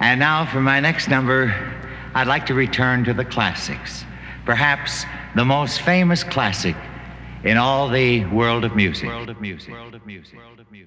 And now for my next number, I'd like to return to the classics. Perhaps the most famous classic in all the world of music. World of music. World of music. World of music.